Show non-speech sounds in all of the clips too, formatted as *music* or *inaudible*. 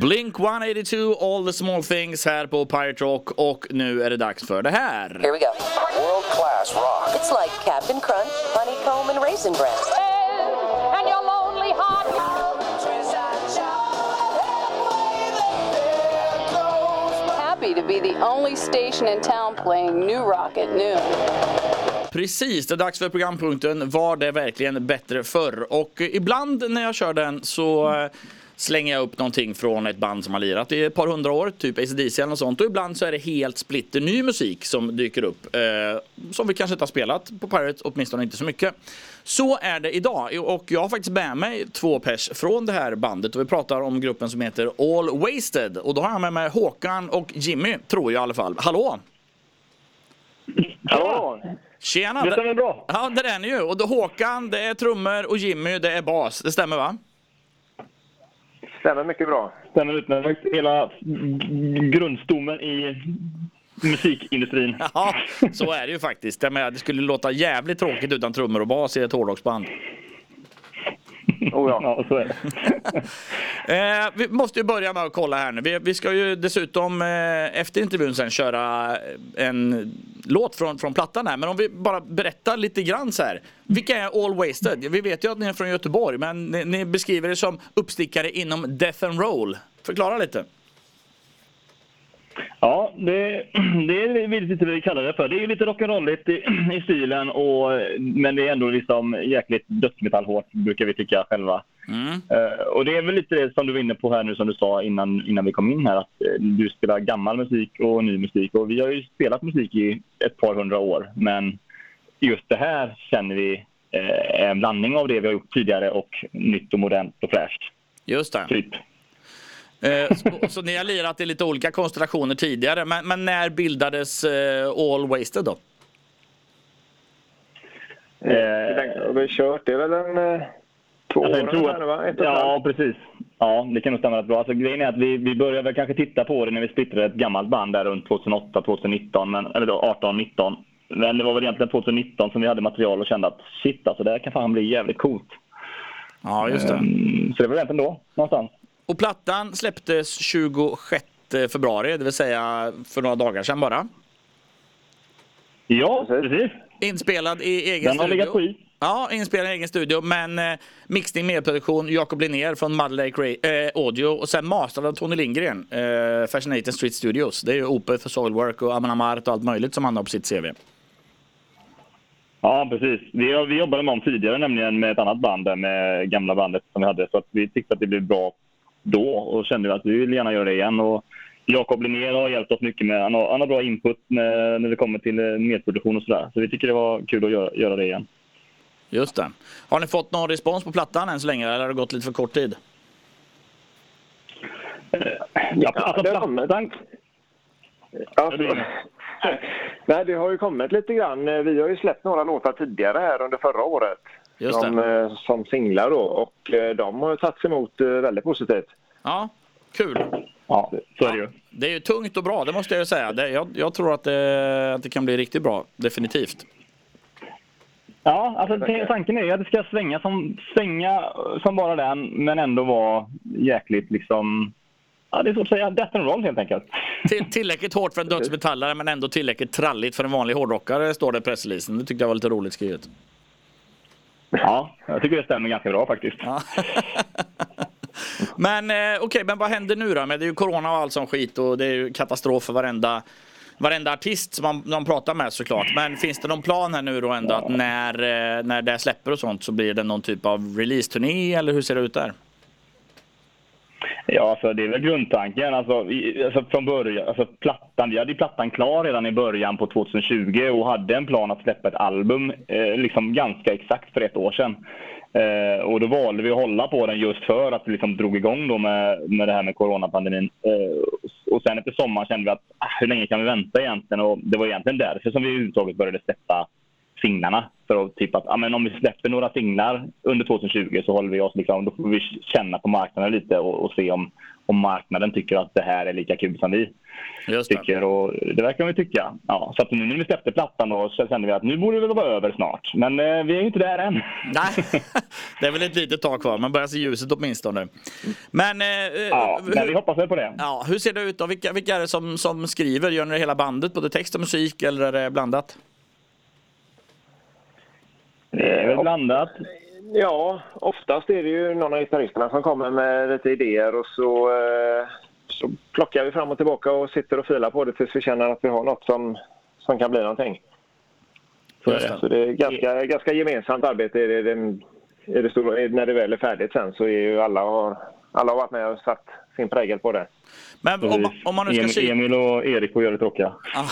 Blink 182, All the small things här på Pirate Rock och nu är det dags för det här. Here we go. World class rock. It's like Captain Crunch, honeycomb, and raisin bran. and your lonely heart. Happy to be the only station in town playing New Rock at noon. Precis, det är dags för programpunkten Var det verkligen bättre förr? Och ibland när jag kör den så eh, slänger jag upp någonting från ett band som har lirat i ett par hundra år, typ ACDC eller något sånt. Och ibland så är det helt splitter ny musik som dyker upp. Eh, som vi kanske inte har spelat på Pirates, åtminstone inte så mycket. Så är det idag och jag har faktiskt med mig två pers från det här bandet och vi pratar om gruppen som heter All Wasted. Och då har jag med mig Håkan och Jimmy, tror jag i alla fall. Hallå! Ja, Tjena! det stämmer bra. Ja, det är ni ju. Och då Håkan, det är trummor och Jimmy, det är bas. Det stämmer va? Stämmer mycket bra. Stämmer utmärkt. Hela grundstommen i musikindustrin. *laughs* Ja, så är det ju faktiskt. Det, skulle låta jävligt tråkigt utan trummor och bas i ett hårdrocksband. *laughs* Oh ja. ja, så är det. *laughs* Eh, vi måste ju börja med att kolla här nu. Vi, vi ska ju dessutom eh, efter intervjun sen köra en låt från, från plattan här. Men om vi bara berättar lite grann så här. Vilka är All Wasted? Vi vet ju att ni är från Göteborg, men ni, ni beskriver det som uppstickare inom Death and Roll. Förklara lite. Ja, det, *clears throat* det är lite vad vi kallar det för. Det är lite rock'n'rolligt i, *clears throat* i stilen, och, men det är ändå liksom jäkligt dödsmetallhårt, brukar vi tycka själva. Mm. Uh, och det är väl lite det som du var inne på här nu, som du sa innan, innan vi kom in här, att uh, du spelar gammal musik och ny musik. Och vi har ju spelat musik i ett par hundra år, men just det här känner vi uh, är en blandning av det vi har gjort tidigare och nytt och modernt och fräscht. Just det. Typ. Eh, så, så ni har lirat i lite olika konstellationer tidigare, men, men när bildades eh, All Wasted då? Länge har vi kört? Det är väl en eh, två år här, va? Ett och ja, precis. Ja, det kan nog stämma rätt bra. Alltså, grejen är att vi, vi började väl kanske titta på det när vi splittrade ett gammalt band där runt 2008, 2019, men, eller då 18, 19. Men det var väl egentligen 2019 som vi hade material och kände att shit, alltså det här kan fan bli jävligt coolt. Ja, just det. Mm, så det var egentligen då, någonstans. Och plattan släpptes 26 februari, det vill säga för några dagar sedan bara. Ja, Precis. Inspelad i egen Den har studio. legat på. Ja, inspelad i egen studio, men eh, mixning, medproduktion, Jakob Linnér från Mud Lake eh, Audio och sen mastrad av Tony Lindgren, eh, Fascinating Street Studios. Det är ju Opeth och Soilwork och Amon Amarth och allt möjligt som han har på sitt CV. Ja, precis. Vi, vi jobbade med dem tidigare, nämligen med ett annat band, med gamla bandet som vi hade. Så att vi tyckte att det blev bra då och kände att vi vill gärna göra det igen. Och Jakob Linnér har hjälpt oss mycket med, han har, han har bra input med, när det kommer till eh, medproduktion och sådär. Så vi tycker det var kul att göra, göra det igen. Just det. Har ni fått någon respons på plattan än så länge eller har det gått lite för kort tid? Ja, alltså, det har kommit. plattan, *laughs* det- Nej, det har ju kommit lite grann. Eh, Vi har ju släppt några låtar tidigare här under förra året. Just som, det. eh, som singlar då. Och eh, de har tagits emot eh, väldigt positivt. Ja, kul. ja, så är det ju. Det är ju tungt och bra, det måste jag ju säga. Det, jag, jag tror att det, att det kan bli riktigt bra, definitivt. Ja, alltså tanken är ju att det ska svänga som, svänga som bara den, men ändå vara jäkligt liksom... Ja, det är svårt att säga. Death and roll helt enkelt. Till, tillräckligt hårt för en dödsmetallare men ändå tillräckligt tralligt för en vanlig hårdrockare står det i pressreleasen. Det tyckte jag var lite roligt skrivet. Ja, jag tycker det stämmer ganska bra faktiskt. Ja. men eh, okej, men vad händer nu då? Men det är ju corona och allt som skit och det är ju katastrof för varenda, varenda artist som man, man pratar med såklart. Men finns det någon plan här nu då ändå att när, eh, när det släpper och sånt så blir det någon typ av release-turné eller hur ser det ut där? Ja, alltså, det är väl grundtanken. Alltså, vi, alltså, från början, alltså, plattan, vi hade ju plattan klar redan i början på 2020 och hade en plan att släppa ett album eh, liksom ganska exakt för ett år sedan. Eh, och då valde vi att hålla på den just för att vi liksom drog igång då med, med det här med coronapandemin. Eh, och sen efter sommaren kände vi att ah, hur länge kan vi vänta egentligen? Och det var egentligen därför som vi överhuvudtaget började släppa singlarna. För att typ att, ja, men om vi släpper några singlar under 2020 så håller vi oss liksom, då får vi känna på marknaden lite och, och se om, om marknaden tycker att det här är lika kul som vi tycker. Och det verkar vi tycka. Ja, så att nu när vi släppte plattan då så kände vi att nu borde det väl vara över snart. Men eh, vi är ju inte där än. Nej, *laughs* det är väl ett litet tag kvar. Man börjar se ljuset åtminstone. Men, eh, Ja, hur, men vi hoppas väl på det. ja, hur ser det ut då? Vilka, vilka är det som, som skriver? Gör ni det hela bandet, både text och musik, eller är det blandat? Det är väl blandat. Ja, oftast är det ju någon av gitarristerna som kommer med lite idéer och så, eh, så plockar vi fram och tillbaka och sitter och filar på det tills vi känner att vi har något som, som kan bli någonting. Så är det. Så det är ganska, ganska gemensamt arbete. Är det, är det stora, är, när det väl är färdigt sen så är ju alla har, alla har varit med och satt sin prägel på det. Men om, man- om man nu ska Emil, kika... Emil och Erik får göra det tråkiga. Ja.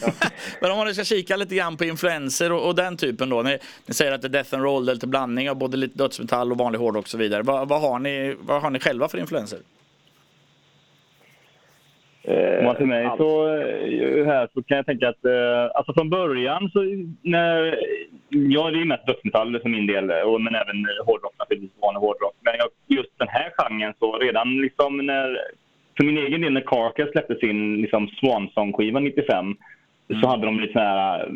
*laughs* Men om man nu ska kika lite grann på influenser och, och den typen då. Ni, ni säger att det är death and roll, det är lite blandning av både lite dödsmetall och vanlig hårdrock och så vidare. Vad, vad, har ni, vad har ni själva för influenser? Om man till mig så, eh, här, så kan jag tänka att eh, alltså från början så när, ja det är mest dödsmetall för min del och, men även hårdrock naturligtvis, vanlig hårdrock. Men jag, just den här genren så redan liksom när, för min egen del när Carcass släppte sin liksom Swansong-skiva 95 så hade de lite sån här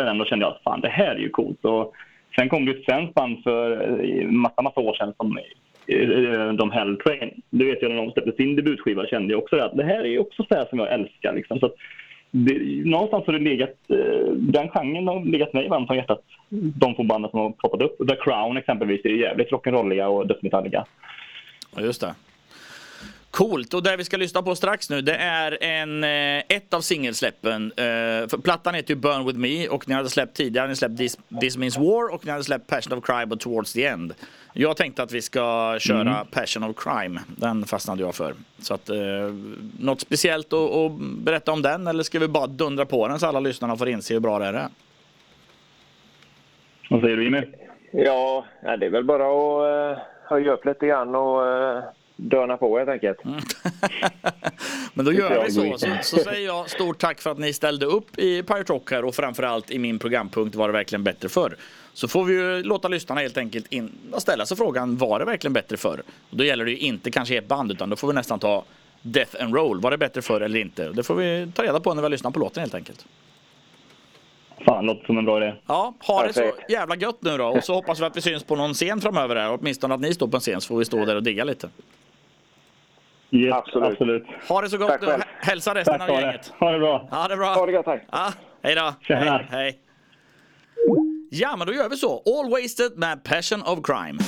i den. Då kände jag att fan det här är ju coolt. Och sen kom det ett svenskt band för eh, massa, massa år sedan som Eh, de de Helltrain. Du vet ju när de släppte sin debutskiva kände jag också att det här är också så här som jag älskar. Liksom. Så att det, någonstans har det legat, eh, den genren har legat mig varmt om hjärtat. De få banden som har poppat upp. The Crown exempelvis är jävligt rock'n'rolliga och dödsmetalliga. Ja, just det. Coolt, och det vi ska lyssna på strax nu det är en, eh, ett av singelsläppen. Eh, för plattan heter ju Burn With Me och ni hade släppt tidigare, ni släppt This, This Means War och ni hade släppt Passion of Crime och Towards the End. Jag tänkte att vi ska köra Passion of Crime, den fastnade jag för. Så att, eh, något speciellt att, att berätta om den eller ska vi bara dundra på den så alla lyssnarna får inse hur bra det är? Vad säger du Jimmy? Ja, det är väl bara att uh, höja upp lite grann och döna på helt enkelt. *laughs* Men då gör vi så. så. Så säger jag stort tack för att ni ställde upp i Pirate Rock här och framförallt i min programpunkt Var det verkligen bättre förr? Så får vi ju låta lyssnarna helt enkelt in, ställa sig frågan Var det verkligen bättre förr? Och då gäller det ju inte kanske ett band utan då får vi nästan ta Death and Roll. Var det bättre förr eller inte? Det får vi ta reda på när vi lyssnar på låten helt enkelt. Fan, låter som en bra idé. Ja, ha det så Perfekt. jävla gött nu då. Och så hoppas vi att vi syns på någon scen framöver här. Åtminstone att ni står på en scen så får vi stå där och digga lite. Yes, Absolut. absolut. Ha det så gott Tack själv. Hälsa resten Tack av ha det. gänget. Ha det bra. Ja, det är bra. Ha det gött, tack. Ja, hej då. Tjena. Hej, hej. Ja, men då gör vi så. All Wasted med Passion of Crime.